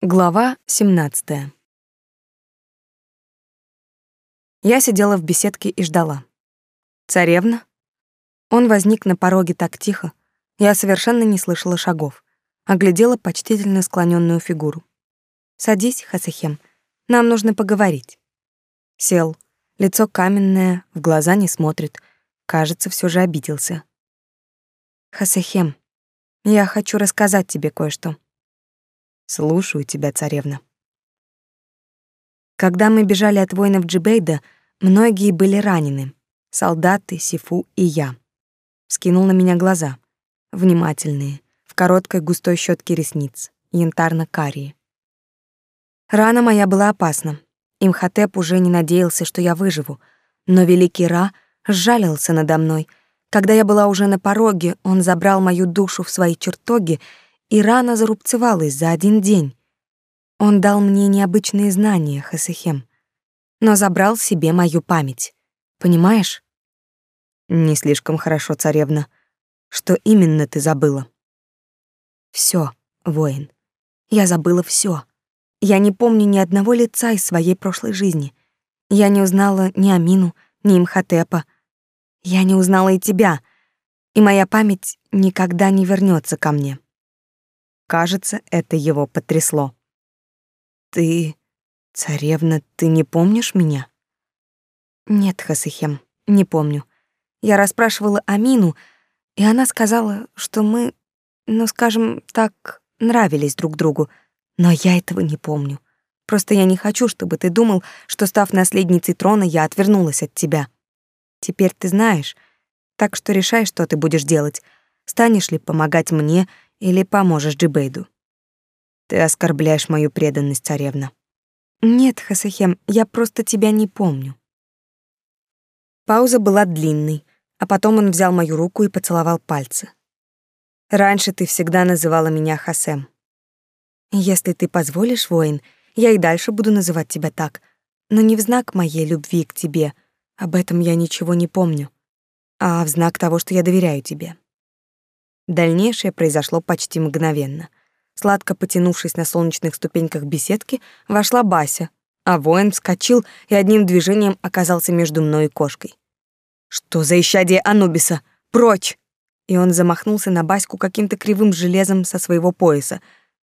Глава 17. Я сидела в беседке и ждала. Царевна? Он возник на пороге так тихо. Я совершенно не слышала шагов. Оглядела почтительно склоненную фигуру. Садись, Хасахем. Нам нужно поговорить. Сел. Лицо каменное, в глаза не смотрит. Кажется, все же обиделся. Хасахем, я хочу рассказать тебе кое-что. Слушаю тебя, царевна. Когда мы бежали от воинов Джибейда, многие были ранены. Солдаты, Сифу и я. Скинул на меня глаза. Внимательные, в короткой густой щетке ресниц, янтарно-карие. Рана моя была опасна. Имхотеп уже не надеялся, что я выживу, но великий Ра сжалился надо мной. Когда я была уже на пороге, он забрал мою душу в свои чертоги и рана зарубцевалась за один день. Он дал мне необычные знания, Хасихем, но забрал себе мою память. Понимаешь? Не слишком хорошо, царевна. Что именно ты забыла? Все, воин. Я забыла все. Я не помню ни одного лица из своей прошлой жизни. Я не узнала ни Амину, ни Имхотепа. Я не узнала и тебя, и моя память никогда не вернется ко мне. Кажется, это его потрясло. Ты, царевна, ты не помнишь меня? Нет, Хасихем, не помню. Я расспрашивала Амину, и она сказала, что мы, ну, скажем так, нравились друг другу, но я этого не помню. Просто я не хочу, чтобы ты думал, что, став наследницей трона, я отвернулась от тебя. Теперь ты знаешь, так что решай, что ты будешь делать. Станешь ли помогать мне или поможешь Джибейду. Ты оскорбляешь мою преданность, царевна. Нет, Хасахем, я просто тебя не помню. Пауза была длинной, а потом он взял мою руку и поцеловал пальцы. Раньше ты всегда называла меня Хасем. Если ты позволишь, воин, я и дальше буду называть тебя так, но не в знак моей любви к тебе, об этом я ничего не помню, а в знак того, что я доверяю тебе. Дальнейшее произошло почти мгновенно. Сладко потянувшись на солнечных ступеньках беседки, вошла Бася, а воин вскочил и одним движением оказался между мной и кошкой. «Что за исчадие Анубиса? Прочь!» И он замахнулся на Баську каким-то кривым железом со своего пояса.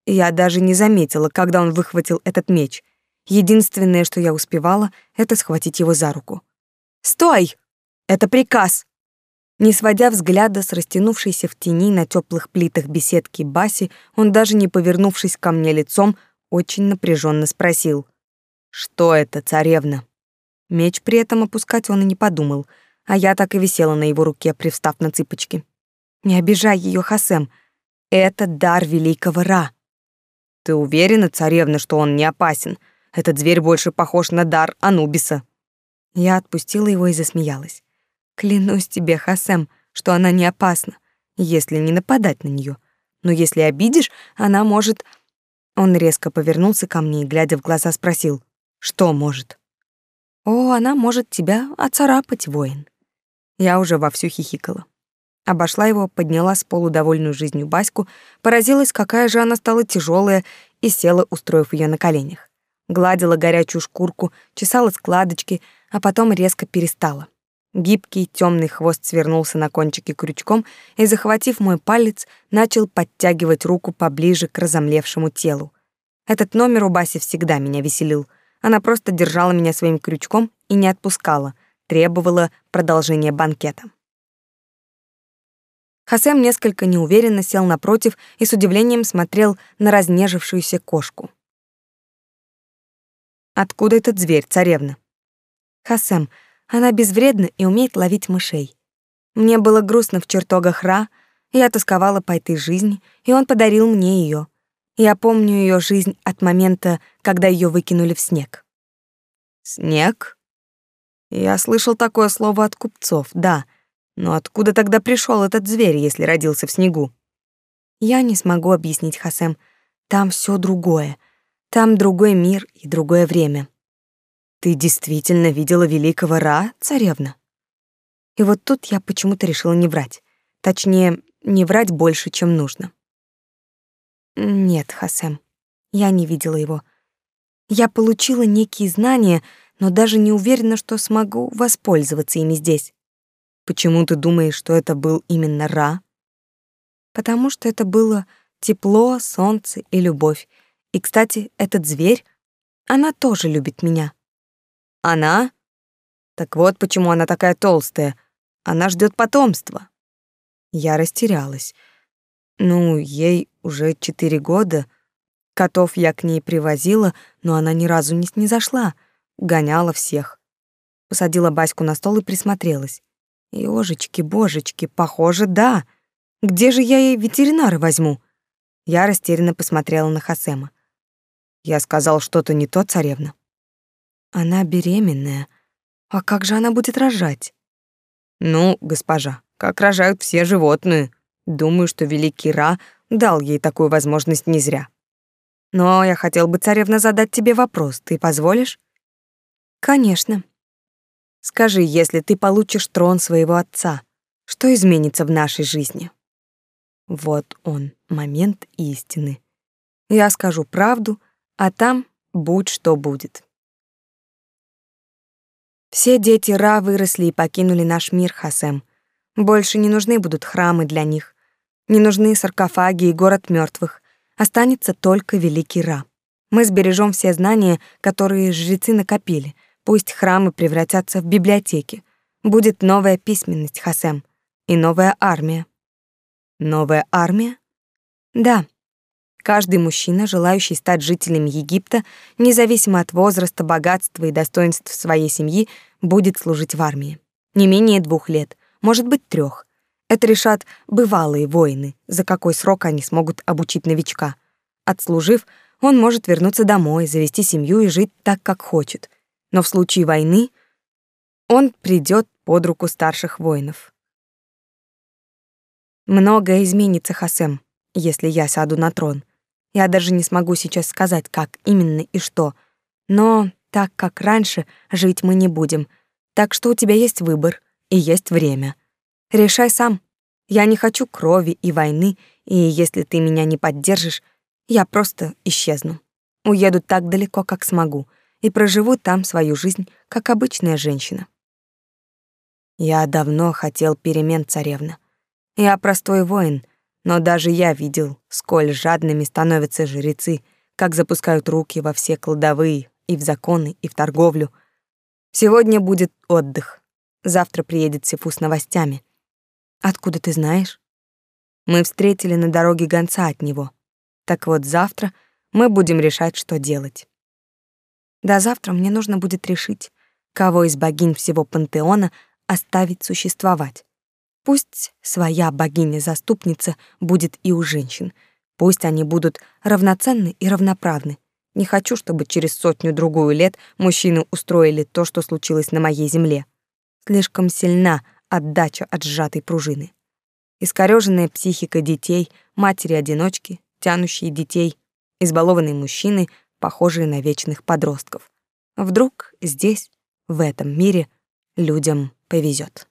Я даже не заметила, когда он выхватил этот меч. Единственное, что я успевала, это схватить его за руку. «Стой! Это приказ!» Не сводя взгляда с растянувшейся в тени на теплых плитах беседки Баси, он даже не повернувшись ко мне лицом, очень напряженно спросил: "Что это, царевна?" Меч при этом опускать он и не подумал, а я так и висела на его руке, привстав на цыпочки. "Не обижай ее, Хасем. Это дар великого Ра". "Ты уверена, царевна, что он не опасен? Этот зверь больше похож на дар Анубиса". Я отпустила его и засмеялась. Клянусь тебе, Хасем, что она не опасна, если не нападать на нее. Но если обидишь, она может... Он резко повернулся ко мне и, глядя в глаза, спросил, что может. О, она может тебя оцарапать, воин. Я уже вовсю хихикала. Обошла его, подняла с полу довольную жизнью Баську, поразилась, какая же она стала тяжелая, и села, устроив ее на коленях. Гладила горячую шкурку, чесала складочки, а потом резко перестала. Гибкий темный хвост свернулся на кончике крючком и, захватив мой палец, начал подтягивать руку поближе к разомлевшему телу. Этот номер у Баси всегда меня веселил. Она просто держала меня своим крючком и не отпускала, требовала продолжения банкета. Хасем несколько неуверенно сел напротив и с удивлением смотрел на разнежившуюся кошку. «Откуда этот зверь, царевна?» «Хасем, она безвредна и умеет ловить мышей. Мне было грустно в чертогах Ра, я тосковала по этой жизни, и он подарил мне ее. Я помню ее жизнь от момента, когда ее выкинули в снег. Снег? Я слышал такое слово от купцов, да. Но откуда тогда пришел этот зверь, если родился в снегу? Я не смогу объяснить, Хасем. Там все другое. Там другой мир и другое время. Ты действительно видела великого Ра, царевна? И вот тут я почему-то решила не врать. Точнее, не врать больше, чем нужно. Нет, Хасем. Я не видела его. Я получила некие знания, но даже не уверена, что смогу воспользоваться ими здесь. Почему ты думаешь, что это был именно Ра? Потому что это было тепло, солнце и любовь. И, кстати, этот зверь, она тоже любит меня. Она? Так вот почему она такая толстая. Она ждет потомства. Я растерялась. Ну, ей уже четыре года. Котов я к ней привозила, но она ни разу не снизошла. Гоняла всех. Посадила Баську на стол и присмотрелась. Ёжечки, божечки, похоже, да. Где же я ей ветеринара возьму? Я растерянно посмотрела на Хасема. Я сказал что-то не то, царевна. Она беременная. А как же она будет рожать? Ну, госпожа, как рожают все животные. Думаю, что великий Ра дал ей такую возможность не зря. Но я хотел бы, царевна, задать тебе вопрос. Ты позволишь? Конечно. Скажи, если ты получишь трон своего отца, что изменится в нашей жизни? Вот он, момент истины. Я скажу правду, а там будь что будет. Все дети Ра выросли и покинули наш мир, Хасем. Больше не нужны будут храмы для них. Не нужны саркофаги и город мертвых. Останется только великий Ра. Мы сбережем все знания, которые жрецы накопили, Пусть храмы превратятся в библиотеки. Будет новая письменность, Хасем, и новая армия. Новая армия? Да. Каждый мужчина, желающий стать жителем Египта, независимо от возраста, богатства и достоинств своей семьи, будет служить в армии. Не менее двух лет, может быть, трех. Это решат бывалые воины, за какой срок они смогут обучить новичка. Отслужив, он может вернуться домой, завести семью и жить так, как хочет но в случае войны он придет под руку старших воинов. Многое изменится, Хасем, если я сяду на трон. Я даже не смогу сейчас сказать, как именно и что, но так как раньше жить мы не будем, так что у тебя есть выбор и есть время. Решай сам. Я не хочу крови и войны, и если ты меня не поддержишь, я просто исчезну. Уеду так далеко, как смогу — и проживу там свою жизнь, как обычная женщина. Я давно хотел перемен, царевна. Я простой воин, но даже я видел, сколь жадными становятся жрецы, как запускают руки во все кладовые, и в законы, и в торговлю. Сегодня будет отдых. Завтра приедет Сифу с новостями. Откуда ты знаешь? Мы встретили на дороге гонца от него. Так вот, завтра мы будем решать, что делать. До завтра мне нужно будет решить, кого из богинь всего пантеона оставить существовать. Пусть своя богиня-заступница будет и у женщин. Пусть они будут равноценны и равноправны. Не хочу, чтобы через сотню-другую лет мужчины устроили то, что случилось на моей земле. Слишком сильна отдача от сжатой пружины. Искорёженная психика детей, матери-одиночки, тянущие детей, избалованные мужчины — похожие на вечных подростков. Вдруг здесь, в этом мире, людям повезет.